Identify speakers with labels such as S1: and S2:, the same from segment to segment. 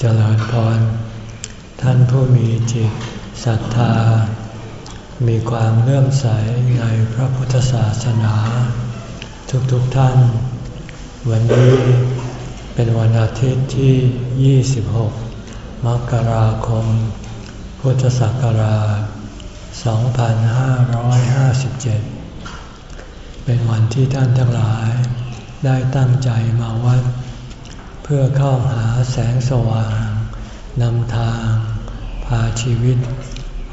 S1: เจริญพร ท่านผู้มีจิตศรัทธา มีความเลื่อมใสในพระพุทธศาสนา ทุกๆทท่าน วันนี้เป็นวันอาทิตย์ที่ 26 มกราคม พุทธศักราช 2557 เป็นวันที่ท่านทั้งหลายได้ตั้งใจมาวัด เพื่อเข้าหาแสงสว่างนำทาง พาชีวิต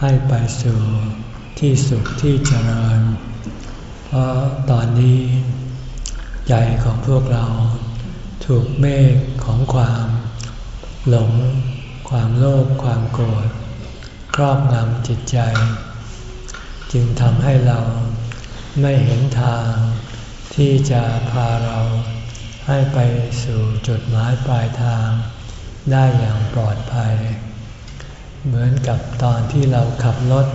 S1: ให้ไปสู่ที่สุขที่เจริญ เพราะตอนนี้ ใจของพวกเราถูกเมฆของความ หลง ความโลภความโกรธครอบงำจิตใจ จึงทำให้เราไม่เห็นทางที่จะพาเรา ให้ไปสู่จุดหมายปลายทาง ได้อย่างปลอดภัย เหมือนกับตอนที่เราขับรถ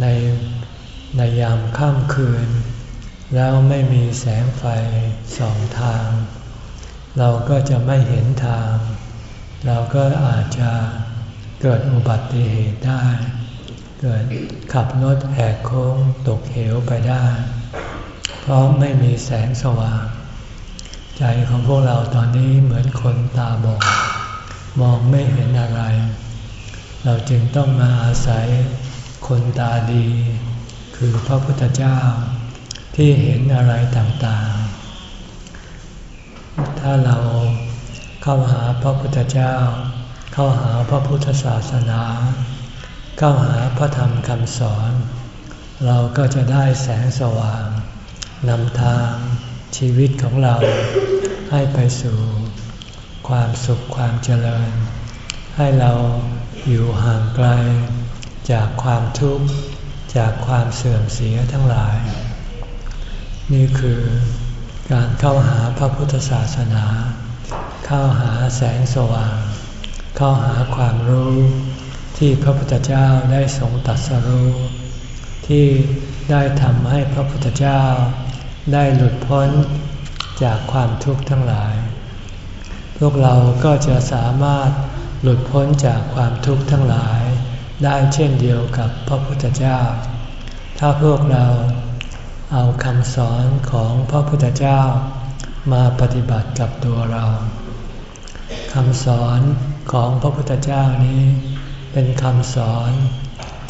S1: ในในยามค่ำคืน แล้วไม่มีแสงไฟสองทาง เราก็จะไม่เห็นทาง เราก็อาจจะเกิดอุบัติเหตุได้ เกิดขับรถแหกโค้งตกเหวไปได้ เพราะไม่มีแสงสว่าง ใจของพวกเราตอนนี้เหมือนคนตาบอดมองไม่เห็นอะไร เราจึงต้องมาอาศัยคนตาดี คือพระพุทธเจ้า ที่เห็นอะไรต่างๆ ถ้าเราเข้าหาพระพุทธเจ้า เข้าหาพระพุทธศาสนา เข้าหาพระธรรมคำสอน เราก็จะได้แสงสว่างนำทาง ชีวิตของเราให้ไปสู่ความสุขความเจริญ ให้เราอยู่ห่างไกล จากความทุกข์จากความเสื่อมเสียทั้งหลาย นี่คือการเข้าหาพระพุทธศาสนา เข้าหาแสงสว่าง เข้าหาความรู้ที่พระพุทธเจ้าได้ทรงตัดสรู้ที่ได้ทำให้พระพุทธเจ้า ได้หลุดพ้นจากความทุกข์ทั้งหลาย พวกเราก็จะสามารถหลุดพ้นจากความทุกข์ทั้งหลาย ได้เช่นเดียวกับพระพุทธเจ้า ถ้าพวกเราเอาคำสอนของพระพุทธเจ้ามาปฏิบัติกับตัวเราคำสอนของพระพุทธเจ้านี้ เป็นคำสอน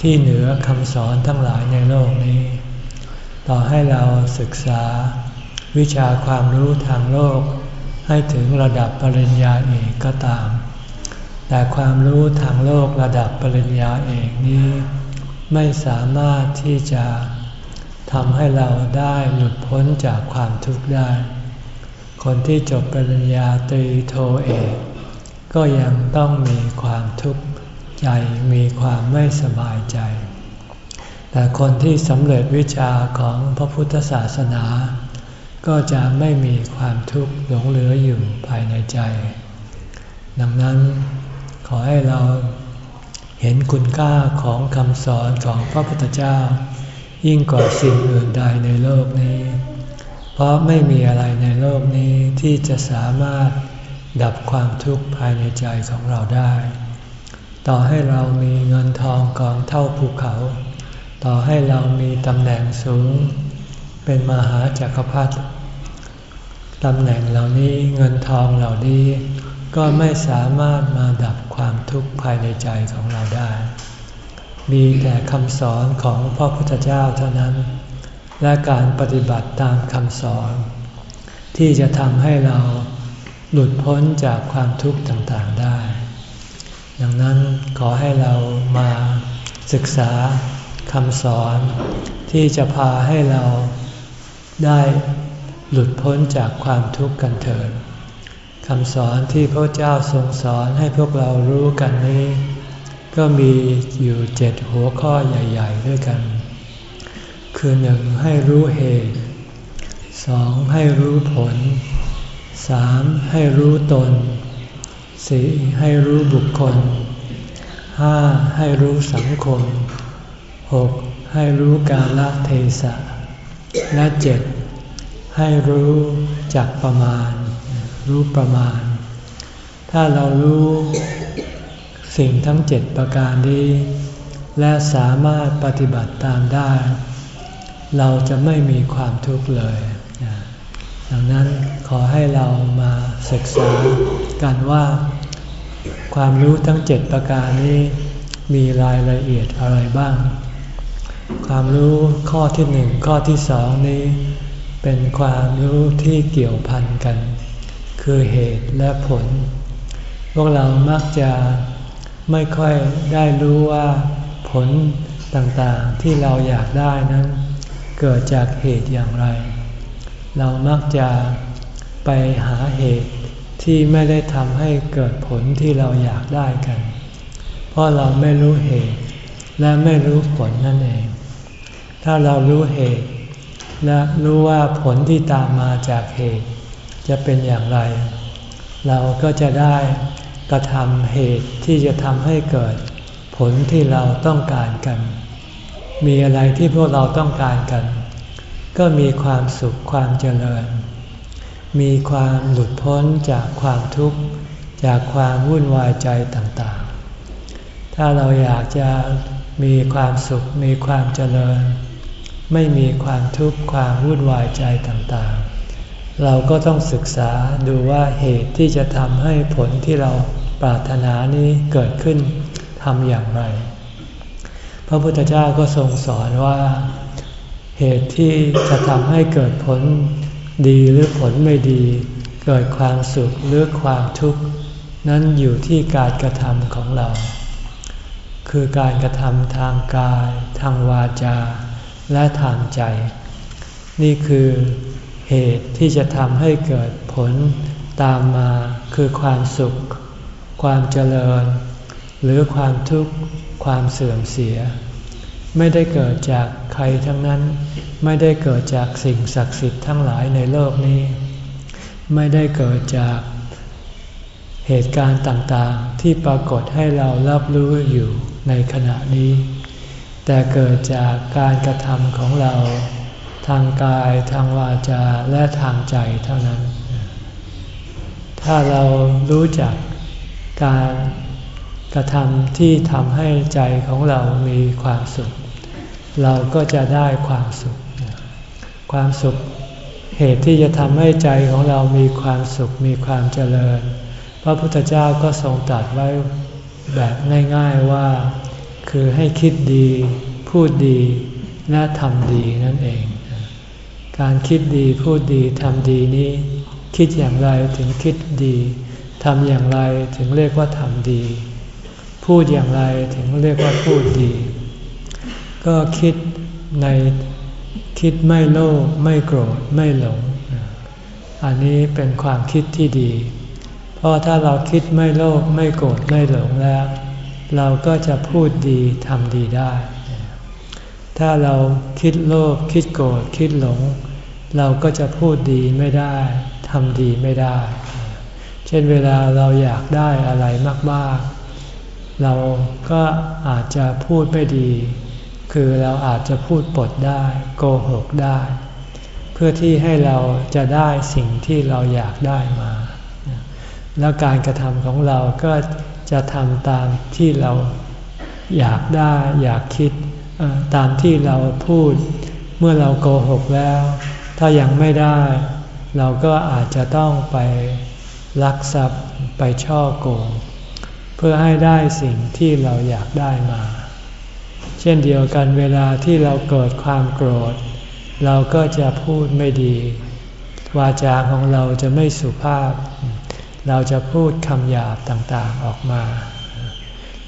S1: ที่เหนือคำสอนทั้งหลายในโลกนี้ ต่อให้เราศึกษาวิชาความรู้ทางโลก ให้ถึงระดับปริญญาเอกก็ตาม แต่ความรู้ทางโลกระดับปริญญาเอกนี้ ไม่สามารถที่จะทำให้เราได้หลุดพ้นจากความทุกข์ได้ คนที่จบปริญญาตรีโทเอกก็ยังต้องมีความทุกข์ใจมีความไม่สบายใจ แต่คนที่สำเร็จวิชาของพระพุทธศาสนา ก็จะไม่มีความทุกข์หลงเหลืออยู่ภายในใจ ดังนั้นขอให้เราเห็นคุณค่าของคำสอนของพระพุทธเจ้า ยิ่งกว่าสิ่งอื่นใดในโลกนี้ เพราะไม่มีอะไรในโลกนี้ที่จะสามารถดับความทุกข์ภายในใจของเราได้ ต่อให้เรามีเงินทองกองเท่าภูเขา ต่อให้เรามีตำแหน่งสูง เป็นมหาจักรพรรดิตำแหน่งเหล่านี้เงินทองเหล่านี้ก็ไม่สามารถมาดับความทุกข์ภายในใจของเราได้ มีแต่คำสอนของพระพุทธเจ้าเท่านั้น และการปฏิบัติตามคำสอน ที่จะทำให้เราหลุดพ้นจากความทุกข์ต่างๆได้ ดังนั้นขอให้เรามาศึกษา คำสอนที่จะพาให้เราได้หลุดพ้นจากความทุกข์กันเถิดคำสอนที่พระเจ้าทรงสอนให้พวกเรารู้กันนี้ ก็มีอยู่เจ็ดหัวข้อใหญ่ ๆ ด้วยกัน คือหนึ่งให้รู้เหตุสองให้รู้ผลสามให้รู้ตนสี่ให้รู้บุคคลห้าให้รู้สังคม 6. ให้รู้กาลเทศะ และ 7. ให้รู้จักประมาณ รู้ประมาณถถ้าเรารู้สิ่งทั้งเจ็ดประการนี้ และสามารถปฏิบัติตามได้ เราจะไม่มีความทุกข์เลย ดังนั้นขอให้เรามาศึกษากันว่า ความรู้ทั้งเจ็ดประการนี้มีรายละเอียดอะไรบ้าง ความรู้ข้อที่หนึ่งข้อที่สองนี้ เป็นความรู้ที่เกี่ยวพันกัน คือเหตุและผล พวกเรามักจะไม่ค่อยได้รู้ว่าผลต่างๆที่เราอยากได้นั้น เกิดจากเหตุอย่างไร เรามักจะไปหาเหตุที่ไม่ได้ทำให้เกิดผลที่เราอยากได้กัน เพราะเราไม่รู้เหตุและไม่รู้ผลนั่นเอง ถ้าเรารู้เหตุ และรู้ว่าผลที่ตามมาจากเหตุ จะเป็นอย่างไร เราก็จะได้กระทำเหตุที่จะทำให้เกิด ผลที่เราต้องการกัน มีอะไรที่พวกเราต้องการกัน ก็มีความสุขความเจริญ มีความหลุดพ้นจากความทุกข์จากความวุ่นวายใจต่างๆ ถ้าเราอยากจะมีความสุขมีความเจริญ ไม่มีความทุกข์ความวุ่นวายใจต่างๆ เราก็ต้องศึกษาดูว่าเหตุที่จะทำให้ผลที่เราปรารถนานี้เกิดขึ้นทำอย่างไร พระพุทธเจ้าก็ทรงสอนว่า เหตุที่จะทำให้เกิดผลดีหรือผลไม่ดี เกิดความสุขหรือความทุกข์ นั้นอยู่ที่การกระทำของเรา คือการกระทำทางกาย ทางวาจา และทางใจ นี่คือเหตุที่จะทำให้เกิดผลตามมาคือความสุข ความเจริญ หรือความทุกข์ความเสื่อมเสีย ไม่ได้เกิดจากใครทั้งนั้น ไม่ได้เกิดจากสิ่งศักดิ์สิทธิ์ทั้งหลายในโลกนี้ ไม่ได้เกิดจากเหตุการณ์ต่างๆ ที่ปรากฏให้เรารับรู้อยู่ในขณะนี้ แต่เกิดจากการกระทำของเรา ทางกายทางวาจาและทางใจเท่านั้น ถ้าเรารู้จักการกระทำที่ทำให้ใจของเรามีความสุข เราก็จะได้ความสุข ความสุขเหตุที่จะทำให้ใจของเรามีความสุขมีความเจริญ พระพุทธเจ้าก็ทรงตรัสไว้แบบง่าย ๆว่า คือให้คิดดี พูดดี และทำดีนั่นเอง การคิดดีพูดดีทำดีนี้ คิดอย่างไรถึงคิดดีทำอย่างไรถึงเรียกว่าทำดี พูดอย่างไรถึงเรียกว่าพูดดี ก็คิดในคิดไม่โลภไม่โกรธไม่หลง อันนี้เป็นความคิดที่ดี เพราะถ้าเราคิดไม่โลภไม่โกรธไม่หลงแล้ว เราก็จะพูดดีทำดีได้ ถ้าเราคิดโลภคิดโกรธคิดหลง เราก็จะพูดดีไม่ได้ทำดีไม่ได้ เช่นเวลาเราอยากได้อะไรมากๆ เราก็อาจจะพูดไม่ดี คือเราอาจจะพูดปดได้ โกหกได้ เพื่อที่ให้เราจะได้สิ่งที่เราอยากได้มา แล้วการกระทำของเราก็ จะทำตามที่เราอยากได้อยากคิดตามที่เราพูด เมื่อเราโกหกแล้ว ถ้ายังไม่ได้ เราก็อาจจะต้องไปลักทรัพย์ไปช่อโกง เพื่อให้ได้สิ่งที่เราอยากได้มา เช่นเดียวกันเวลาที่เราเกิดความโกรธ เราก็จะพูดไม่ดี วาจาของเราจะไม่สุภาพ เราจะพูดคำหยาบต่างๆออกมา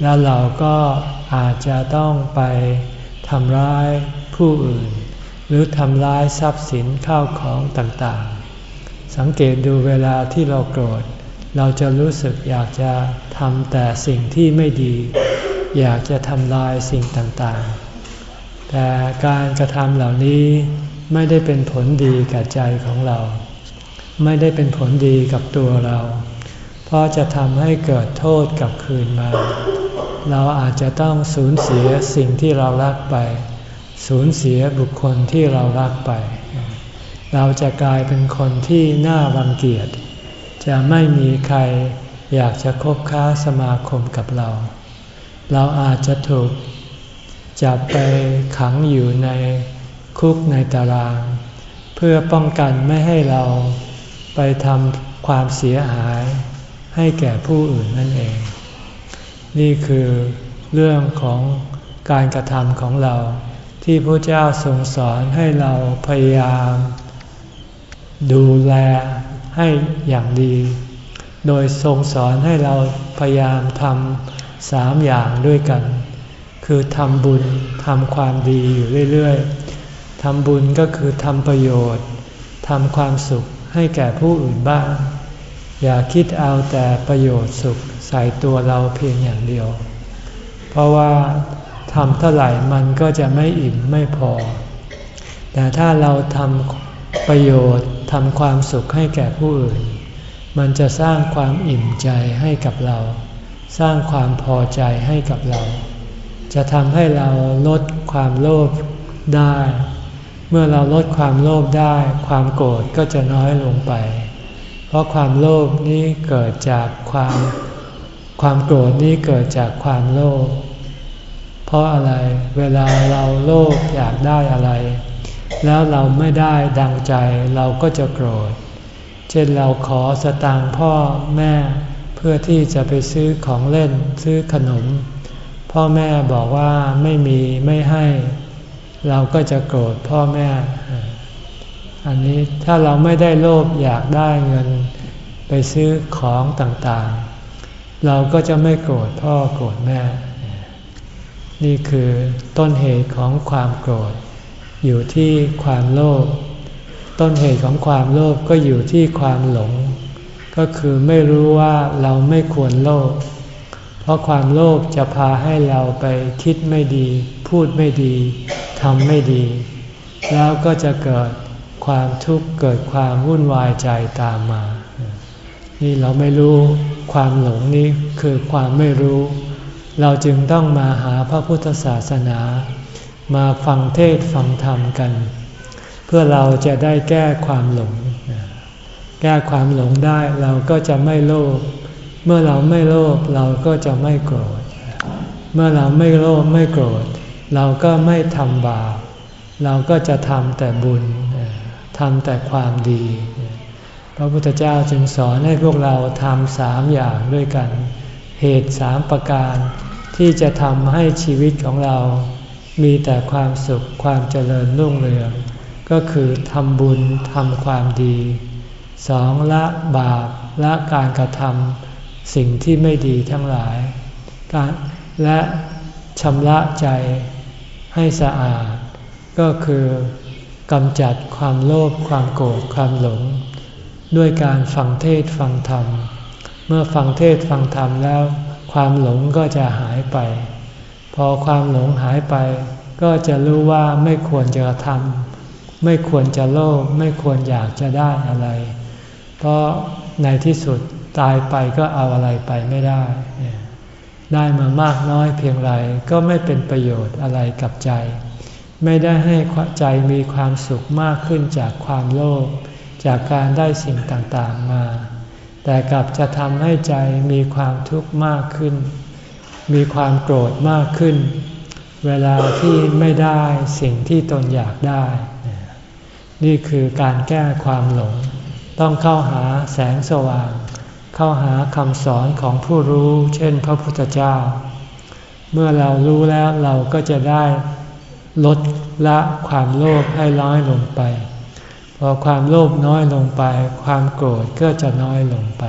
S1: แล้วเราก็อาจจะต้องไปทำร้ายผู้อื่น หรือทำร้ายทรัพย์สินข้าวของต่างๆ สังเกตดูเวลาที่เราโกรธ เราจะรู้สึกอยากจะทำแต่สิ่งที่ไม่ดี อยากจะทำลายสิ่งต่างๆ แต่การกระทำเหล่านี้ไม่ได้เป็นผลดีกับใจของเรา ไม่ได้เป็นผลดีกับตัวเรา เพราะจะทำให้เกิดโทษกับคืนมา เราอาจจะต้องสูญเสียสิ่งที่เรารักไป สูญเสียบุคคลที่เรารักไป เราจะกลายเป็นคนที่น่ารังเกียจ จะไม่มีใครอยากจะคบค้าสมาคมกับเรา เราอาจจะถูกจับไปขังอยู่ในคุกในตาราง เพื่อป้องกันไม่ให้เรา ไปทำความเสียหายให้แก่ผู้อื่นนั่นเอง นี่คือเรื่องของการกระทำของเรา ที่พระเจ้าทรงสอนให้เราพยายาม ดูแลให้อย่างดี โดยทรงสอนให้เราพยายามทำสามอย่างด้วยกัน คือทำบุญทำความดีอยู่เรื่อยๆทำบุญก็คือทำประโยชน์ทำความสุข ให้แก่ผู้อื่นบ้าง อย่าคิดเอาแต่ประโยชน์สุขใส่ตัวเราเพียงอย่างเดียว เพราะว่าทำเท่าไหร่มันก็จะไม่อิ่มไม่พอ แต่ถ้าเราทำประโยชน์ทำความสุขให้แก่ผู้อื่น มันจะสร้างความอิ่มใจให้กับเรา สร้างความพอใจให้กับเรา จะทำให้เราลดความโลภได้ มื่อเราลดความโลภได้ ความโกรธก็จะน้อยลงไป เพราะความโลภนี้เกิดจากความ ความโกรธนี้เกิดจากความโลภ เพราะอะไร เวลาเราโลภอยากได้อะไร แล้วเราไม่ได้ดังใจเราก็จะโกรธ เช่นเราขอสตางค์พ่อแม่เพื่อที่จะไปซื้อของเล่นซื้อขนม พ่อแม่บอกว่าไม่มีไม่ให้ เราก็จะโกรธพ่อแม่ อันนี้ถ้าเราไม่ได้โลภอยากได้เงินไปซื้อของต่างๆ เราก็จะไม่โกรธพ่อโกรธแม่ นี่คือต้นเหตุของความโกรธ อยู่ที่ความโลภ ต้นเหตุของความโลภก็อยู่ที่ความหลง ก็คือไม่รู้ว่าเราไม่ควรโลภ เพราะความโลภจะพาให้เราไปคิดไม่ดี พูดไม่ดี ทำไม่ดี แล้วก็จะเกิดความทุกข์เกิดความวุ่นวายใจตามมา นี่เราไม่รู้ความหลงนี้คือความไม่รู้ เราจึงต้องมาหาพระพุทธศาสนา มาฟังเทศฟังธรรมกัน เพื่อเราจะได้แก้ความหลง แก้ความหลงได้เราก็จะไม่โลภเมื่อเราไม่โลภเราก็จะไม่โกรธ เมื่อเราไม่โลภไม่โกรธ เราก็ไม่ทำบาป เราก็จะทำแต่บุญทำแต่ความดี พระพุทธเจ้าจึงสอนให้พวกเราทำสามอย่างด้วยกัน เหตุสามประการ ที่จะทำให้ชีวิตของเรา มีแต่ความสุขความเจริญรุ่งเรือง ก็คือทำบุญทำความดีสองละบาปละการกระทำสิ่งที่ไม่ดีทั้งหลายการและชำระใจ ให้สะอาด ก็คือกำจัดความโลภความโกรธความหลง ด้วยการฟังเทศฟังธรรม เมื่อฟังเทศฟังธรรมแล้ว ความหลงก็จะหายไป พอความหลงหายไป ก็จะรู้ว่าไม่ควรจะทำไม่ควรจะโลภไม่ควรอยากจะได้อะไร เพราะในที่สุดตายไปก็เอาอะไรไปไม่ได้ ได้มามากน้อยเพียงไรก็ไม่เป็นประโยชน์อะไรกับใจ ไม่ได้ให้ใจมีความสุขมากขึ้นจากความโลภจากการได้สิ่งต่างๆมา แต่กลับจะทำให้ใจมีความทุกข์มากขึ้น มีความโกรธมากขึ้น เวลาที่ไม่ได้สิ่งที่ตนอยากได้ นี่คือการแก้ความหลง ต้องเข้าหาแสงสว่าง เข้าหาคำสอนของผู้รู้ เช่นพระพุทธเจ้า เมื่อเรารู้แล้วเราก็จะได้ลดละความโลภให้ร้อยลงไป พอความโลภน้อยลงไป ความโกรธก็จะน้อยลงไป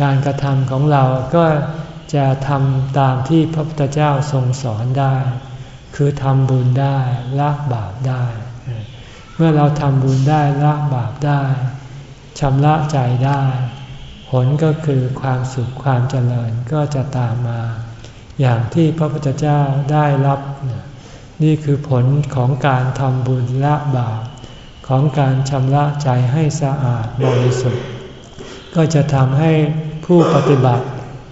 S1: การกระทำของเราก็จะทำตามที่พระพุทธเจ้าทรงสอนได้ คือทำบุญได้ละบาปได้ เมื่อเราทำบุญได้ละบาปได้ชำระใจได้ ผลก็คือความสุขความเจริญก็จะตามมา อย่างที่พระพุทธเจ้าได้รับ นี่คือผลของการทำบุญละบาปของการชำระใจให้สะอาดบริสุทธิ์ ก็จะทำให้ผู้ปฏิบัติ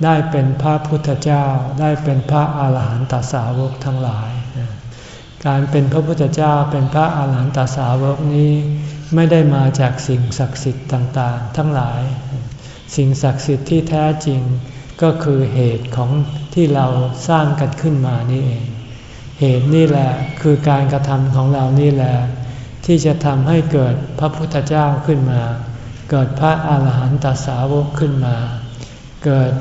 S1: ได้เป็นพระพุทธเจ้าได้เป็นพระอาหารหันตสาวกทั้งหลาย การเป็นพระพุทธเจ้าเป็นพระอาหารหันตสาวกนี้ ไม่ได้มาจากสิ่งศักดิ์สิทธิ์ต่างๆ ทั้งหลาย สิ่งศักดิ์สิทธิ์ที่แท้จริงก็คือเหตุของที่เราสร้างกันขึ้นมานี่เอง เหตุนี่แหละคือการกระทำของเรานี่แหละที่จะทำให้เกิดพระพุทธเจ้าขึ้นมา เกิดพระอาหารหันตสาวกขึ้นมา เกิด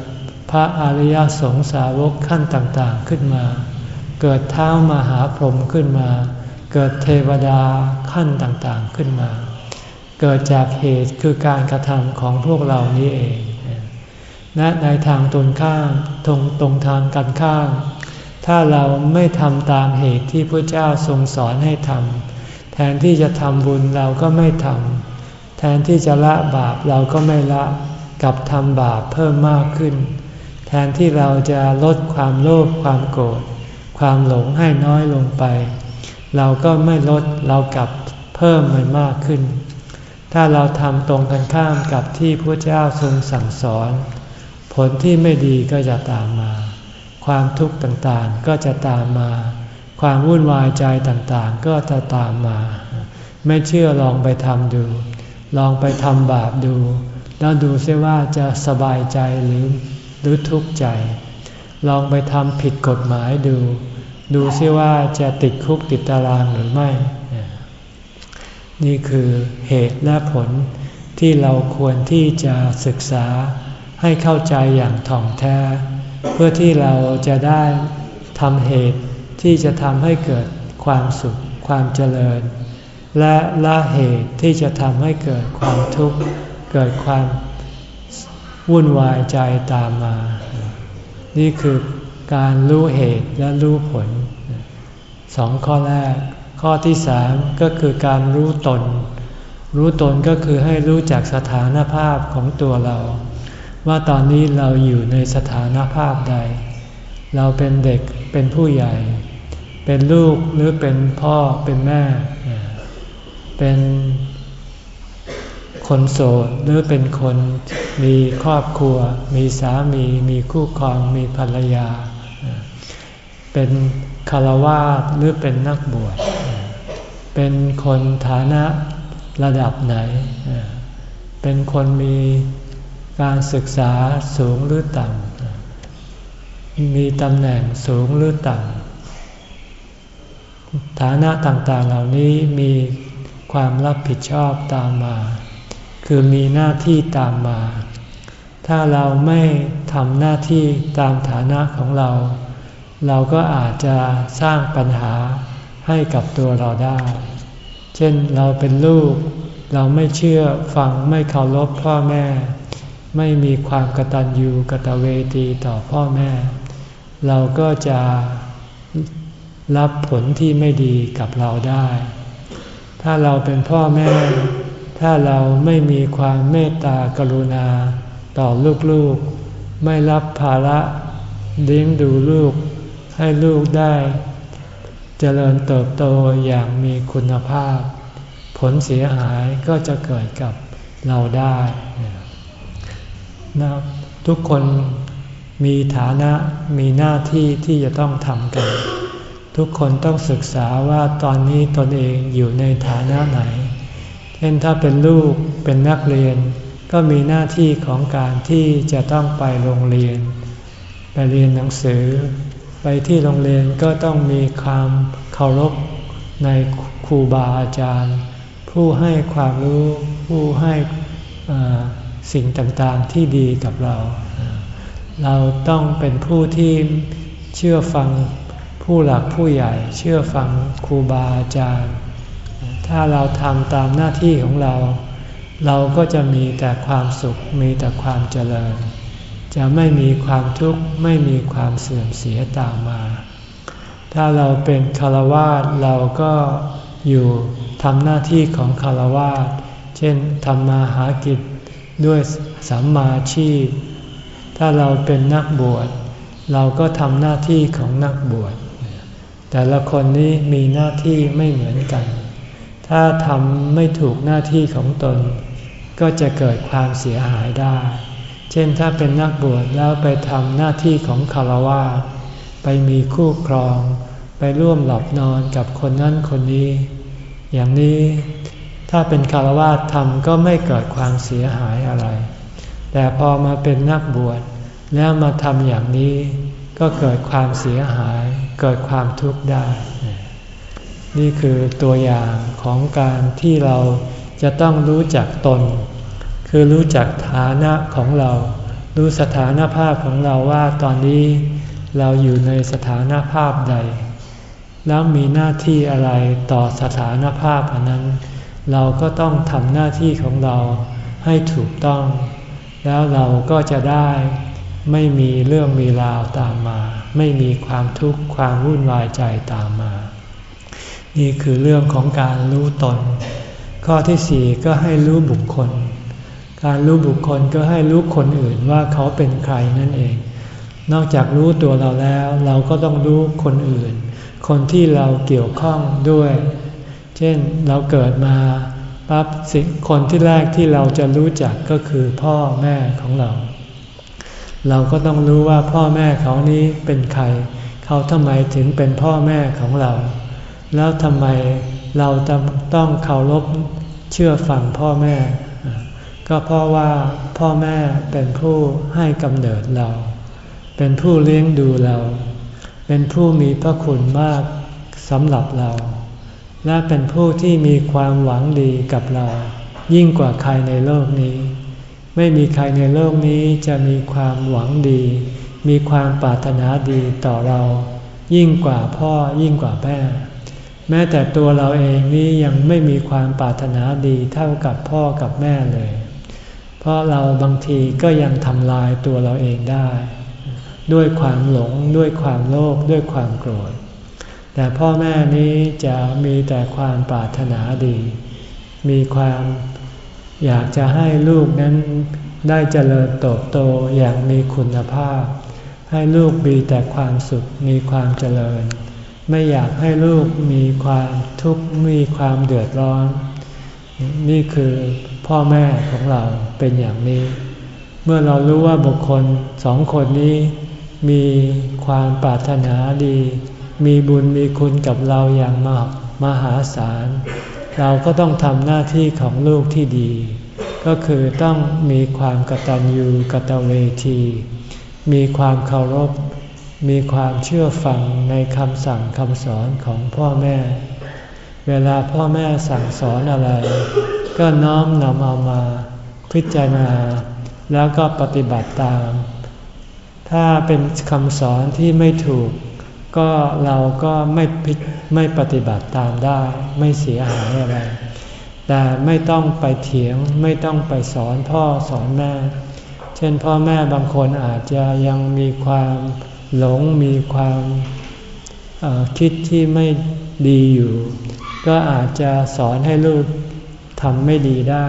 S1: พระอริยสงสาวกขั้นต่างๆขึ้นมา เกิดเท้ามหาพรหมขึ้นมา เกิดเทวดาขั้นต่างๆขึ้นมา เกิดจากเหตุคือการกระทำของพวกเรานี้เองและในทางตรงข้ามตรงตรงทางกันข้ามถ้าเราไม่ทำตามเหตุที่พระเจ้าทรงสอนให้ทำแทนที่จะทำบุญเราก็ไม่ทำแทนที่จะละบาปเราก็ไม่ละกับทำบาปเพิ่มมากขึ้น แทนที่เราจะลดความโลภความโกรธความหลงให้น้อยลงไป เราก็ไม่ลดเรากลับเพิ่มมันมากขึ้น ถ้าเราทำตรงกันข้ามกับที่พระเจ้าทรงสั่งสอน ผลที่ไม่ดีก็จะตามมา ความทุกข์ต่างๆก็จะตามมา ความวุ่นวายใจต่างๆ ก็จะตามมา ไม่เชื่อลองไปทำดู ลองไปทำบาปดู แล้วดูซิว่าจะสบายใจหรือหรือทุกข์ใจ ลองไปทำผิดกฎหมายดู ดูซิว่าจะติดคุกติดตารางหรือไม่ นี่คือเหตุและผลที่เราควรที่จะศึกษาให้เข้าใจอย่างถ่องแท้ เพื่อที่เราจะได้ทำเหตุที่จะทำให้เกิดความสุขความเจริญ และละเหตุที่จะทำให้เกิดความทุกข์เกิดความวุ่นวายใจตามมา นี่คือการรู้เหตุและรู้ผลสองข้อแรก ข้อที่สามก็คือการรู้ตน รู้ตนก็คือให้รู้จักสถานภาพของตัวเรา ว่าตอนนี้เราอยู่ในสถานภาพใด เราเป็นเด็กเป็นผู้ใหญ่ เป็นลูกหรือเป็นพ่อเป็นแม่ เป็นคนโสดหรือเป็นคนมีครอบครัว มีสามี มีคู่ครอง มีภรรยา เป็นคารวาสหรือเป็นนักบวช เป็นคนฐานะระดับไหน เป็นคนมีการศึกษาสูงหรือต่ำ มีตำแหน่งสูงหรือต่ำ ฐานะต่างๆเหล่านี้มีความรับผิดชอบตามมา คือมีหน้าที่ตามมา ถ้าเราไม่ทำหน้าที่ตามฐานะของเรา เราก็อาจจะสร้างปัญหา ให้กับตัวเราได้ เช่นเราเป็นลูก เราไม่เชื่อฟังไม่เคารพพ่อแม่ ไม่มีความกตัญญูกตเวทีต่อพ่อแม่ เราก็จะรับผลที่ไม่ดีกับเราได้ ถ้าเราเป็นพ่อแม่ ถ้าเราไม่มีความเมตตากรุณาต่อลูกๆ ไม่รับภาระเลี้ยงดูลูก ให้ลูกได้ เจริญเติบโตอย่างมีคุณภาพ ผลเสียหายก็จะเกิดกับเราได้นะทุกคนมีฐานะมีหน้าที่ที่จะต้องทำกัน ทุกคนต้องศึกษาว่าตอนนี้ตนเองอยู่ในฐานะไหน เช่นถ้าเป็นลูกเป็นนักเรียน ก็มีหน้าที่ของการที่จะต้องไปโรงเรียน ไปเรียนหนังสือ ไปที่โรงเรียนก็ต้องมีความเคารพในครูบาอาจารย์ ผู้ให้ความรู้ผู้ให้สิ่งต่างๆที่ดีกับเรา เราต้องเป็นผู้ที่เชื่อฟังผู้หลักผู้ใหญ่ เชื่อฟังครูบาอาจารย์ ถ้าเราทำตามหน้าที่ของเรา เราก็จะมีแต่ความสุขมีแต่ความเจริญ จะไม่มีความทุกข์ไม่มีความเสื่อมเสียตามมา ถ้าเราเป็นคารวาสเราก็อยู่ทำหน้าที่ของคารวาสเช่นทำมาหากิจด้วยสัมมาชีพ ถ้าเราเป็นนักบวช เราก็ทำหน้าที่ของนักบวช แต่ละคนนี้มีหน้าที่ไม่เหมือนกัน ถ้าทำไม่ถูกหน้าที่ของตน ก็จะเกิดความเสียหายได้ เช่นถ้าเป็นนักบวชแล้วไปทำหน้าที่ของคารวะไปมีคู่ครอง ไปร่วมหลับนอนกับคนนั้นคนนี้ อย่างนี้ถ้าเป็นคารวะทำก็ไม่เกิดความเสียหายอะไร แต่พอมาเป็นนักบวชแล้วมาทำอย่างนี้ ก็เกิดความเสียหาย เกิดความทุกข์ได้ นี่คือตัวอย่างของการที่เราจะต้องรู้จักตน คือรู้จักฐานะของเรา รู้สถานภาพของเราว่าตอนนี้เราอยู่ในสถานภาพใด แล้วมีหน้าที่อะไรต่อสถานภาพอันนั้น เราก็ต้องทำหน้าที่ของเราให้ถูกต้อง แล้วเราก็จะได้ไม่มีเรื่องมีราวตามมา ไม่มีความทุกข์ความวุ่นวายใจตามมา นี่คือเรื่องของการรู้ตน ข้อที่สี่ก็ให้รู้บุคคล การรู้บุคคลก็ให้รู้คนอื่นว่าเขาเป็นใครนั่นเอง นอกจากรู้ตัวเราแล้ว เราก็ต้องรู้คนอื่น คนที่เราเกี่ยวข้องด้วย เช่นเราเกิดมาปั๊บสิ่งคนที่แรกที่เราจะรู้จักก็คือพ่อแม่ของเรา เราก็ต้องรู้ว่าพ่อแม่เขานี้เป็นใคร เขาทำไมถึงเป็นพ่อแม่ของเรา แล้วทำไมเราต้องเคารพเชื่อฟังพ่อแม่ ก็เพราะว่าพ่อแม่เป็นผู้ให้กำเนิดเรา เป็นผู้เลี้ยงดูเรา เป็นผู้มีพระคุณมากสำหรับเรา และเป็นผู้ที่มีความหวังดีกับเรา ยิ่งกว่าใครในโลกนี้ ไม่มีใครในโลกนี้จะมีความหวังดี มีความปรารถนาดีต่อเรา ยิ่งกว่าพ่อยิ่งกว่าแม่แม้แต่ตัวเราเองนี้ยังไม่มีความปรารถนาดีเท่ากับพ่อกับแม่เลย เพราะเราบางทีก็ยังทำลายตัวเราเองได้ ด้วยความหลงด้วยความโลภด้วยความโกรธ แต่พ่อแม่นี้จะมีแต่ความปรารถนาดี มีความอยากจะให้ลูกนั้นได้เจริญเติบโตอย่างมีคุณภาพ ให้ลูกมีแต่ความสุขมีความเจริญ ไม่อยากให้ลูกมีความทุกข์มีความเดือดร้อน นี่คือ พ่อแม่ของเราเป็นอย่างนี้ เมื่อเรารู้ว่าบุคคลสองคนนี้มีความปรารถนาดี มีบุญมีคุณกับเราอย่างมากมหาศาล เราก็ต้องทำหน้าที่ของลูกที่ดี ก็คือต้องมีความกตัญญูกตเวที มีความเคารพ มีความเชื่อฟังในคำสั่งคำสอนของพ่อแม่ เวลาพ่อแม่สั่งสอนอะไร ก็น้อมนำเอามาพิจารณา แล้วก็ปฏิบัติตาม ถ้าเป็นคำสอนที่ไม่ถูก ก็เราก็ไม่ไม่ปฏิบัติตามได้ ไม่เสียหายอะไร แต่ไม่ต้องไปเถียงไม่ต้องไปสอนพ่อสอนแม่ เช่นพ่อแม่บางคนอาจจะยังมีความหลงมีความคิดที่ไม่ดีอยู่ ก็อาจจะสอนให้ลูก ทำไม่ดีได้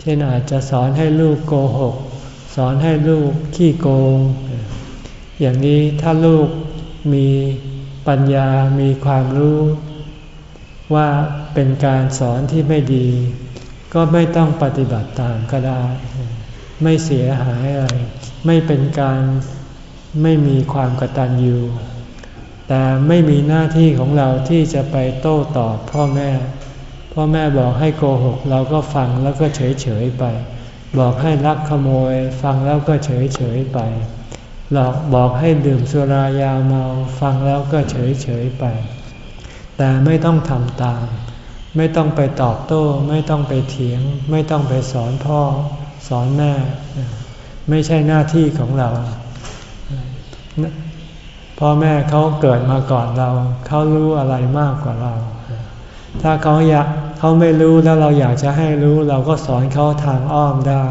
S1: เช่นอาจจะสอนให้ลูกโกหก สอนให้ลูกขี้โกง อย่างนี้ถ้าลูกมีปัญญามีความรู้ ว่าเป็นการสอนที่ไม่ดี ก็ไม่ต้องปฏิบัติตามก็ได้ ไม่เสียหายอะไร ไม่เป็นการไม่มีความกตัญญูแต่ไม่มีหน้าที่ของเราที่จะไปโต้ตอบพ่อแม่ พ่อแม่บอกให้โกหกเราก็ฟังแล้วก็เฉยเฉยไป บอกให้ลักขโมย ฟังแล้วก็เฉยเฉยไป หลอกบอกให้ดื่มสุรายาเมา ฟังแล้วก็เฉยเฉยไป แต่ไม่ต้องทำตาม ไม่ต้องไปตอบโต้ ไม่ต้องไปเถียง ไม่ต้องไปสอนพ่อ สอนแม่ ไม่ใช่หน้าที่ของเราพ่อแม่เขาเกิดมาก่อนเรา เขารู้อะไรมากกว่าเรา ถ้าเขาอยากเขาไม่รู้แล้วเราอยากจะให้รู้ เราก็สอนเขาทางอ้อมได้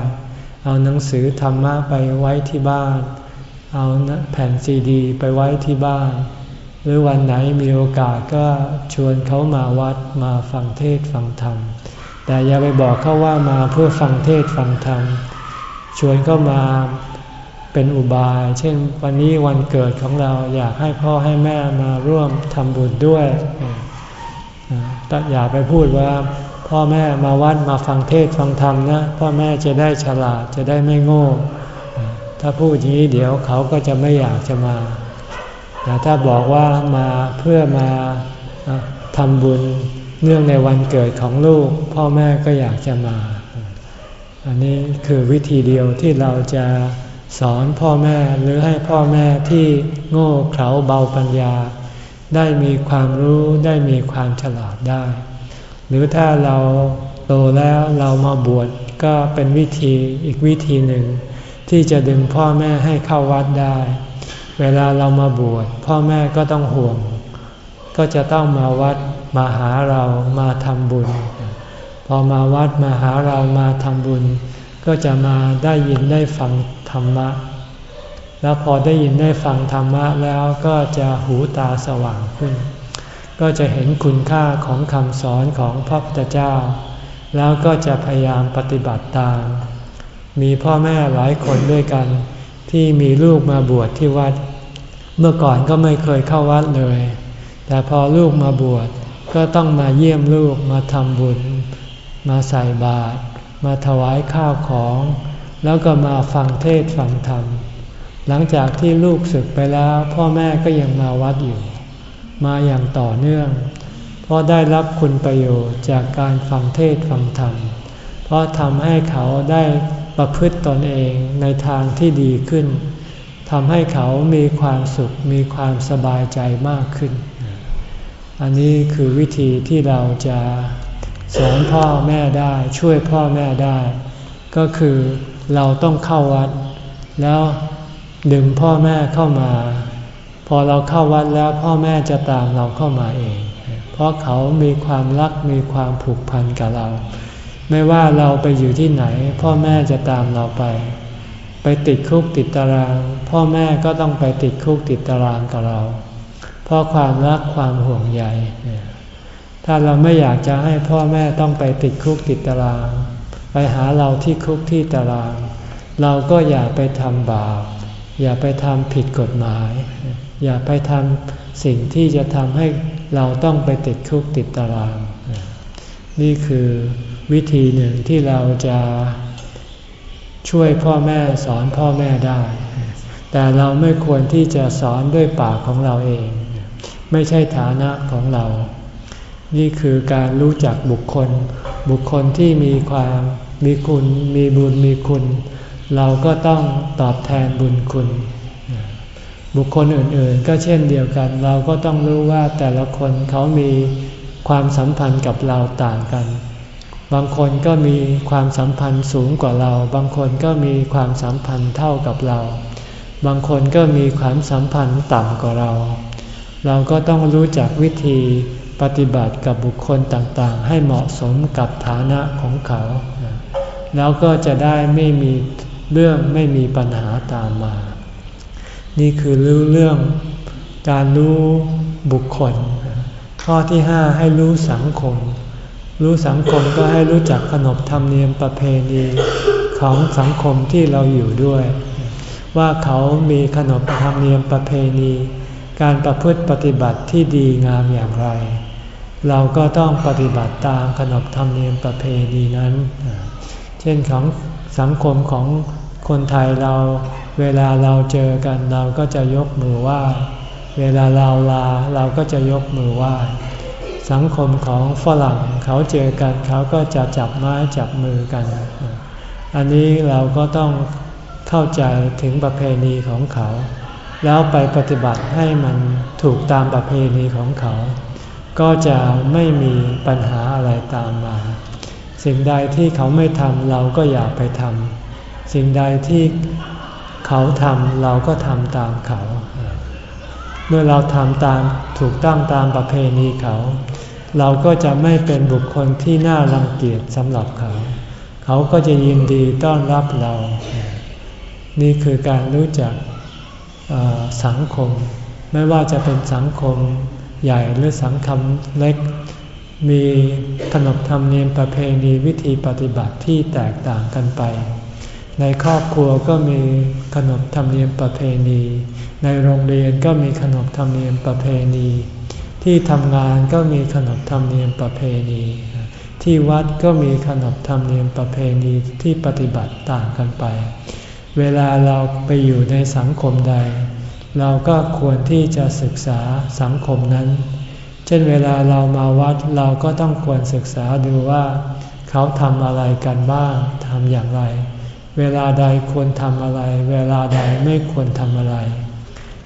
S1: เอาหนังสือธรรมะไปไว้ที่บ้าน เอาแผ่นซีดี ไปไว้ที่บ้าน หรือวันไหนมีโอกาสก็ชวนเขามาวัดมาฟังเทศฟังธรรม แต่อย่าไปบอกเขาว่ามาเพื่อฟังเทศฟังธรรม ชวนเขามาเป็นอุบาย เช่นวันนี้วันเกิดของเราอยากให้พ่อให้แม่มาร่วมทำบุญด้วย แต่อย่าไปพูดว่าพ่อแม่มาวัดมาฟังเทศฟังธรรมนะ พ่อแม่จะได้ฉลาดจะได้ไม่โง่ ถ้าพูดอย่างนี้เดี๋ยวเขาก็จะไม่อยากจะมาแต่ถ้าบอกว่ามาเพื่อมาทำบุญเนื่องในวันเกิดของลูก พ่อแม่ก็อยากจะมา อันนี้คือวิธีเดียวที่เราจะสอนพ่อแม่หรือให้พ่อแม่ที่โง่เขลาเบาปัญญา ได้มีความรู้ได้มีความฉลาดได้ หรือถ้าเราโตแล้วเรามาบวชก็เป็นวิธีอีกวิธีหนึ่ง ที่จะดึงพ่อแม่ให้เข้าวัดได้ เวลาเรามาบวชพ่อแม่ก็ต้องห่วง ก็จะต้องมาวัดมาหาเรามาทำบุญ พอมาวัดมาหาเรามาทำบุญ ก็จะมาได้ยินได้ฟังธรรมะ แล้วพอได้ยินได้ฟังธรรมะแล้วก็จะหูตาสว่างขึ้น ก็จะเห็นคุณค่าของคำสอนของพระพุทธเจ้า แล้วก็จะพยายามปฏิบัติตาม มีพ่อแม่หลายคนด้วยกัน ที่มีลูกมาบวชที่วัด เมื่อก่อนก็ไม่เคยเข้าวัดเลย แต่พอลูกมาบวชก็ต้องมาเยี่ยมลูกมาทำบุญ มาใส่บาตรมาถวายข้าวของ แล้วก็มาฟังเทศฟังธรรม หลังจากที่ลูกศึกไปแล้ว พ่อแม่ก็ยังมาวัดอยู่ มาอย่างต่อเนื่อง เพราะได้รับคุณประโยชน์จากการฟังเทศฟังธรรม เพราะทำให้เขาได้ประพฤติตนเองในทางที่ดีขึ้นทำให้เขามีความสุขมีความสบายใจมากขึ้น อันนี้คือวิธีที่เราจะสอนพ่อแม่ได้ช่วยพ่อแม่ได้ ก็คือเราต้องเข้าวัด แล้ว ดึงพ่อแม่เข้ามา พอเราเข้าวัดแล้วพ่อแม่จะตามเราเข้ามาเอง เพราะเขามีความรักมีความผูกพันกับเรา ไม่ว่าเราไปอยู่ที่ไหน พ่อแม่จะตามเราไป ไปติดคุกติดตาราง พ่อแม่ก็ต้องไปติดคุกติดตารางกับเรา เพราะความรักความห่วงใยถ้าเราไม่อยากจะให้พ่อแม่ต้องไปติดคุกติดตาราง ไปหาเราที่คุกที่ตาราง เราก็อย่าไปทำบาป อย่าไปทำผิดกฎหมาย อย่าไปทำสิ่งที่จะทำให้เราต้องไปติดคุกติดตาราง นี่คือวิธีหนึ่งที่เราจะช่วยพ่อแม่สอนพ่อแม่ได้ แต่เราไม่ควรที่จะสอนด้วยปากของเราเอง ไม่ใช่ฐานะของเรา นี่คือการรู้จักบุคคล บุคคลที่มีความมีคุณ มีบุญมีคุณ เราก็ต้องตอบแทนบุญคุณ บุคคลอื่นๆ ก็เช่นเดียวกัน เราก็ต้องรู้ว่าแต่ละคนเขามีความสัมพันธ์กับเราต่างกัน บางคนก็มีความสัมพันธ์สูงกว่าเรา บางคนก็มีความสัมพันธ์เท่ากับเรา บางคนก็มีความสัมพันธ์ต่ำกว่าเรา เราก็ต้องรู้จักวิธีปฏิบัติกับบุคคลต่างๆ ให้เหมาะสมกับฐานะของเขา แล้วก็จะได้ไม่มี เรื่องไม่มีปัญหาตามมา นี่คือรู้เรื่องการรู้บุคคล ข้อที่ห้าให้รู้สังคม รู้สังคมก็ให้รู้จักขนบธรรมเนียมประเพณีของสังคมที่เราอยู่ด้วย ว่าเขามีขนบธรรมเนียมประเพณี การประพฤติปฏิบัติที่ดีงามอย่างไร เราก็ต้องปฏิบัติตามขนบธรรมเนียมประเพณีนั้น เช่นของสังคมของ คนไทยเราเวลาเราเจอกันเราก็จะยกมือไหว้เวลาเราลาเราก็จะยกมือไหว้สังคมของฝรั่งเขาเจอกันเขาก็จะจับไม้จับมือกัน อันนี้เราก็ต้องเข้าใจถึงประเพณีของเขา แล้วไปปฏิบัติให้มันถูกตามประเพณีของเขา ก็จะไม่มีปัญหาอะไรตามมา สิ่งใดที่เขาไม่ทำเราก็อย่าไปทำ สิ่งใดที่เขาทำเราก็ทำตามเขา เมื่อเราทำตามถูกต้องตามประเพณีเขา เราก็จะไม่เป็นบุคคลที่น่ารังเกียจสำหรับเขา เขาก็จะยินดีต้อนรับเรา นี่คือการรู้จักสังคม ไม่ว่าจะเป็นสังคมใหญ่หรือสังคมเล็ก มีขนบธรรมเนียมประเพณีวิธีปฏิบัติที่แตกต่างกันไป ในครอบครัวก็มีขนบธรรมเนียมประเพณี ในโรงเรียนก็มีขนบธรรมเนียมประเพณี ที่ทำงานก็มีขนบธรรมเนียมประเพณี ที่วัดก็มีขนบธรรมเนียมประเพณีที่ปฏิบัติต่างกันไป เวลาเราไปอยู่ในสังคมใด เราก็ควรที่จะศึกษาสังคมนั้น เช่นเวลาเรามาวัดเราก็ต้องควรศึกษาดูว่า เขาทำอะไรกันบ้างทำอย่างไร เวลาใดควรทำอะไร เวลาใดไม่ควรทำอะไร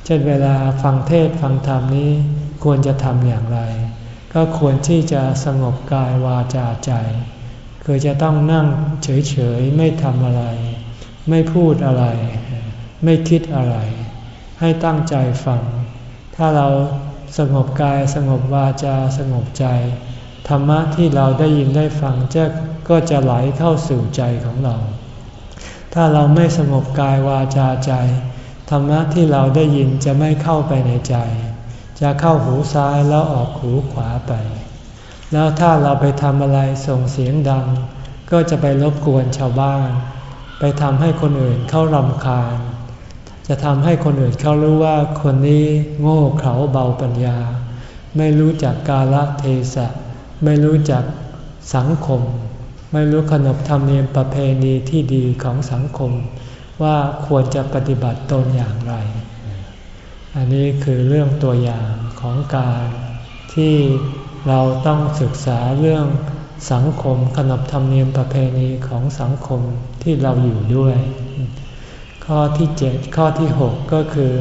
S1: เช่นเวลาฟังเทศฟังธรรมนี้ควรจะทำอย่างไร ก็ควรที่จะสงบกายวาจาใจ คือจะต้องนั่งเฉยๆไม่ทำอะไร ไม่พูดอะไร ไม่คิดอะไร ให้ตั้งใจฟัง ถ้าเราสงบกายสงบวาจาสงบใจ ธรรมะที่เราได้ยินได้ฟังจะก็จะไหลเข้าสู่ใจของเรา ถ้าเราไม่สงบกายวาจาใจ ธรรมะที่เราได้ยินจะไม่เข้าไปในใจ จะเข้าหูซ้ายแล้วออกหูขวาไป แล้วถ้าเราไปทำอะไรส่งเสียงดัง ก็จะไปรบกวนชาวบ้าน ไปทำให้คนอื่นเข้ารำคาญ จะทำให้คนอื่นเขารู้ว่าคนนี้โง่เขลาเบาปัญญา ไม่รู้จักกาลเทศะ ไม่รู้จักสังคม ไม่รู้ขนบธรรมเนียมประเพณีที่ดีของสังคม ว่าควรจะปฏิบัติตนอย่างไร อันนี้คือเรื่องตัวอย่างของการที่เราต้องศึกษาเรื่องสังคมขนบธรรมเนียมประเพณีของสังคมที่เราอยู่ด้วย ข้อที่เจ็ดข้อที่หกก็คือ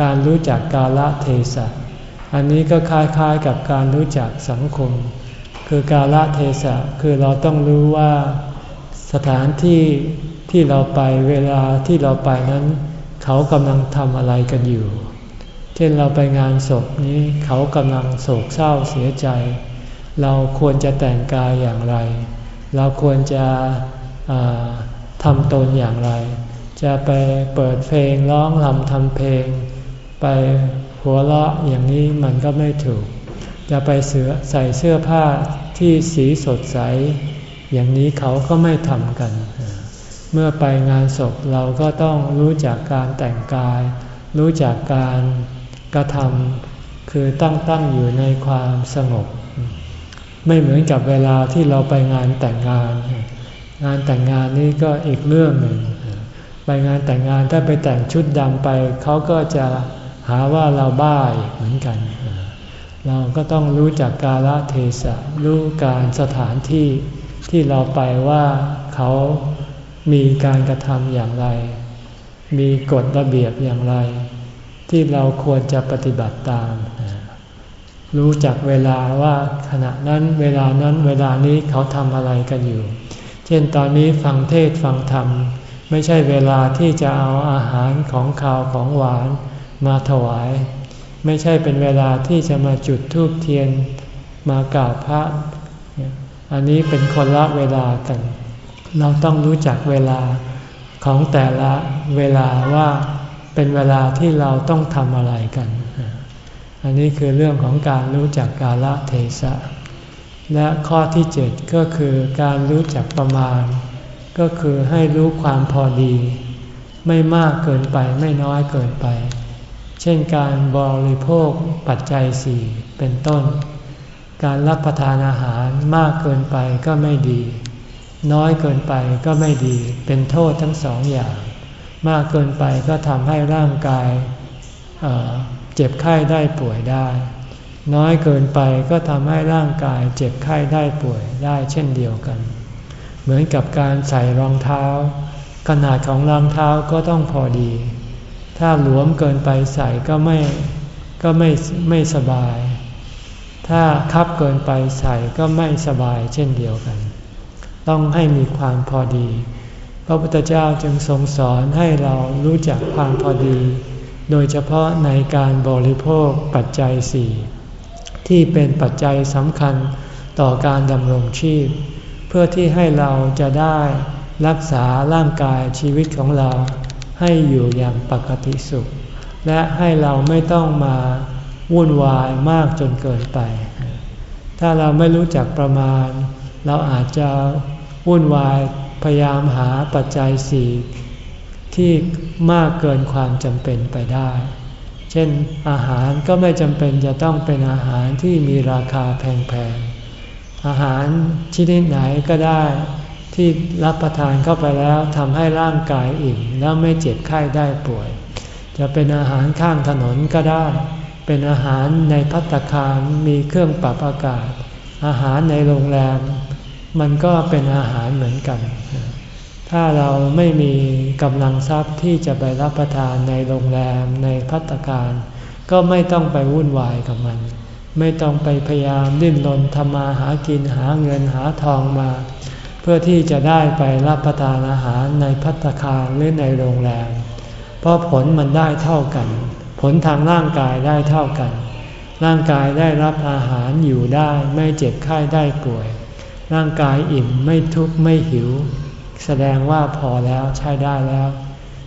S1: การรู้จักกาลเทศะ อันนี้ก็คล้ายๆกับการรู้จักสังคม คือกาลเทศะคือเราต้องรู้ว่าสถานที่ที่เราไปเวลาที่เราไปนั้น เขากำลังทำอะไรกันอยู่ เช่นเราไปงานศพนี้เขากำลังโศกเศร้าเสียใจ เราควรจะแต่งกายอย่างไร เราควรจะทำตนอย่างไร จะไปเปิดเพลงร้องลำทำเพลง ไปหัวเราะอย่างนี้มันก็ไม่ถูก จะไปเสือใส่เสื้อผ้า ที่สีสดใส อย่างนี้เขาก็ไม่ทำกัน เมื่อไปงานศพเราก็ต้องรู้จักการแต่งกาย รู้จักการกระทำคือตั้งตั้งอยู่ในความสงบ ไม่เหมือนกับเวลาที่เราไปงานแต่งงาน งานแต่งงานนี้ก็อีกเรื่องหนึ่งไปงานแต่งงานถ้าไปแต่งชุดดำไป เขาก็จะหาว่าเราบ้าเหมือนกันเเราก็ต้องรู้จักกาลเทศะรู้การสถานที่ที่เราไปว่าเขามีการกระทำอย่างไร มีกฎระเบียบอย่างไร ที่เราควรจะปฏิบัติตาม รู้จักเวลาว่าขณะนั้นเวลานั้นเวลานี้เขาทำอะไรกันอยู่ เช่นตอนนี้ฟังเทศฟังธรรม ไม่ใช่เวลาที่จะเอาอาหารของขาวของหวานมาถวาย ไม่ใช่เป็นเวลาที่จะมาจุดธูปเทียนมากราบพระ อันนี้เป็นคนละเวลากัน เราต้องรู้จักเวลาของแต่ละเวลาว่าเป็นเวลาที่เราต้องทำอะไรกัน อันนี้คือเรื่องของการรู้จักกาลเทศะ และข้อที่เจ็ดก็คือการรู้จักประมาณ ก็คือให้รู้ความพอดี ไม่มากเกินไปไม่น้อยเกินไป เช่นการบริโภคปัจจัยสี่เป็นต้น การรับประทานอาหารมากเกินไปก็ไม่ดี น้อยเกินไปก็ไม่ดี เป็นโทษทั้งสองอย่าง มากเกินไปก็ทำให้ร่างกายเเจ็บไข้ได้ป่วยได้ น้อยเกินไปก็ทำให้ร่างกายเจ็บไข้ได้ป่วยได้เช่นเดียวกัน เหมือนกับการใส่รองเท้า ขนาดของรองเท้าก็ต้องพอดี ถ้าหลวมเกินไปใส่ก็ไม่ก็ไม่ไม่สบาย ถ้าคับเกินไปใส่ก็ไม่สบายเช่นเดียวกัน ต้องให้มีความพอดี พระพุทธเจ้าจึงทรงสอนให้เรารู้จักความพอดี โดยเฉพาะในการบริโภคปัจจัยสี่ที่เป็นปัจจัยสำคัญต่อการดำรงชีพ เพื่อที่ให้เราจะได้รักษาร่างกายชีวิตของเรา ให้อยู่อย่างปกติสุข และให้เราไม่ต้องมาวุ่นวายมากจนเกินไป ถ้าเราไม่รู้จักประมาณ เราอาจจะวุ่นวายพยายามหาปัจจัยสี่ที่มากเกินความจำเป็นไปได้ เช่นอาหารก็ไม่จำเป็นจะต้องเป็นอาหารที่มีราคาแพงๆ อาหารชนิดไหนก็ได้ ที่รับประทานเข้าไปแล้วทำให้ร่างกายอิ่มแล้วไม่เจ็บไข้ได้ป่วย จะเป็นอาหารข้างถนนก็ได้ เป็นอาหารในพัตคารมีเครื่องปรับอากาศ อาหารในโรงแรม มันก็เป็นอาหารเหมือนกัน ถ้าเราไม่มีกำลังทรัพย์ที่จะไปรับประทานในโรงแรมในพัตการก็ไม่ต้องไปวุ่นวายกับมัน ไม่ต้องไปพยายามดิ้นรนทำมาหากินหาเงินหาทองมา เพื่อที่จะได้ไปรับประทานอาหารในพัตคารหรือในโรงแรม เพราะผลมันได้เท่ากัน ผลทางร่างกายได้เท่ากัน ร่างกายได้รับอาหารอยู่ได้ไม่เจ็บไข้ได้ป่วย ร่างกายอิ่มไม่ทุกข์ไม่หิว แสดงว่าพอแล้วใช้ได้แล้ว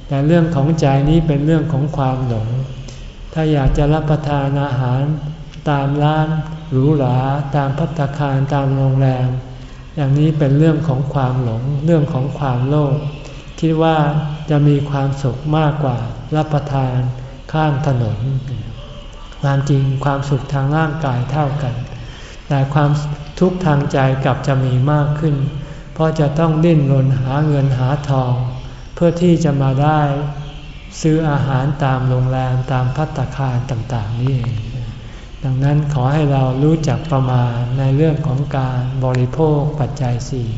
S1: แต่เรื่องของใจนี้เป็นเรื่องของความหลง ถ้าอยากจะรับประทานอาหารตามร้านหรูหราตามพัตคารตามโรงแรม อย่างนี้เป็นเรื่องของความหลง เรื่องของความโลภคิดว่าจะมีความสุขมากกว่ารับประทานข้างถนน ความจริงความสุขทางร่างกายเท่ากัน แต่ความทุกข์ทางใจกลับจะมีมากขึ้น เพราะจะต้องดิ้นรนหาเงินหาทอง เพื่อที่จะมาได้ซื้ออาหารตามโรงแรมตามพัตคารต่างๆนี่เอง ดังนั้นขอให้เรารู้จักประมาณในเรื่องของการบริโภคปัจจัยสี่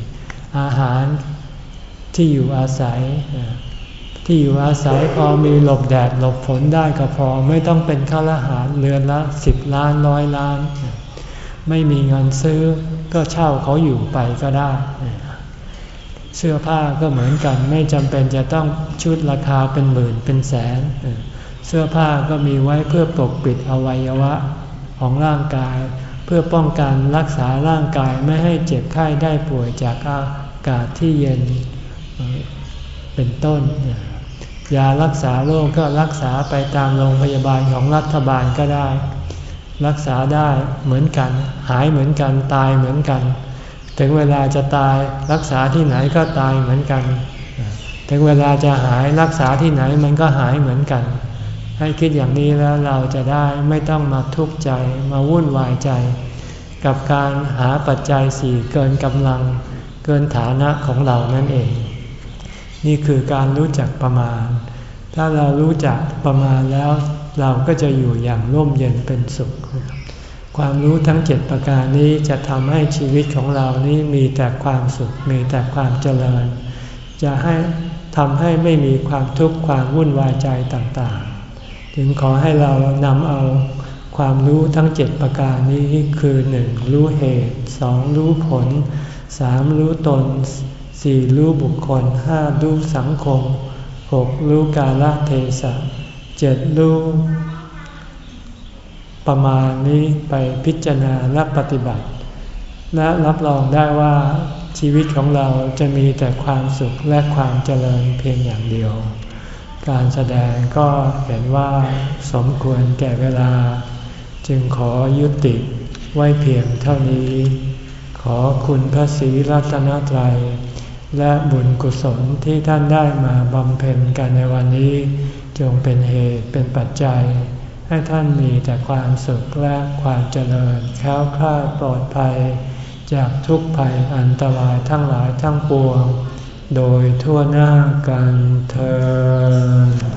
S1: อาหารที่อยู่อาศัย ที่อยู่อาศัยพอมีหลบแดดหลบฝนได้ก็พอไม่ต้องเป็นข้าราชการเรือนละสิบล้านร้อยล้าน ไม่มีเงินซื้อก็เช่าเขาอยู่ไปก็ได้ เสื้อผ้าก็เหมือนกันไม่จำเป็นจะต้องชุดราคาเป็นหมื่นเป็นแสน เสื้อผ้าก็มีไว้เพื่อปกปิดอวัยวะ ของร่างกาย เพื่อป้องกันรักษาร่างกายไม่ให้เจ็บไข้ได้ป่วยจากอากาศที่เย็นเป็นต้นยารักษาโรคก็รักษาไปตามโรงพยาบาลของรัฐบาลก็ได้ รักษาได้เหมือนกัน หายเหมือนกันตายเหมือนกัน ถึงเวลาจะตายรักษาที่ไหนก็ตายเหมือนกัน ถึงเวลาจะหายรักษาที่ไหนมันก็หายเหมือนกัน ให้คิดอย่างนี้แล้วเราจะได้ไม่ต้องมาทุกข์ใจมาวุ่นวายใจ กับการหาปัจจัยสี่เกินกำลัง เกินฐานะของเรานั่นเอง นี่คือการรู้จักประมาณ ถ้าเรารู้จักประมาณแล้วเราก็จะอยู่อย่างร่มเย็นเป็นสุข ความรู้ทั้งเจ็ดประการนี้จะทำให้ชีวิตของเรานี้มีแต่ความสุข มีแต่ความเจริญ จะให้ทำให้ไม่มีความทุกข์ความวุ่นวายใจต่างๆ ถึงขอให้เรานำเอาความรู้ทั้งเจ็ดประการนี้คือหนึ่งรู้เหตุสองรู้ผลสามรู้ตนสี่รู้บุคคลห้ารู้สังคมหกรู้กาลเทศะเจ็ดรู้ประมาณนี้ไปพิจารณาและปฏิบัติ และรับรองได้ว่าชีวิตของเราจะมีแต่ความสุขและความเจริญเพียงอย่างเดียว การแสดงก็เห็นว่าสมควรแก่เวลา จึงขอยุติไว้เพียงเท่านี้ ขอคุณพระศรีรัตนตรัย และบุญกุศลที่ท่านได้มาบำเพ็ญกันในวันนี้ จงเป็นเหตุเป็นปัจจัย ให้ท่านมีแต่ความสุขและความเจริญแค้วคลาดปลอดภัย จากทุกภัยอันตรายทั้งหลายทั้งปวง โดยทั่วหน้ากันเธอ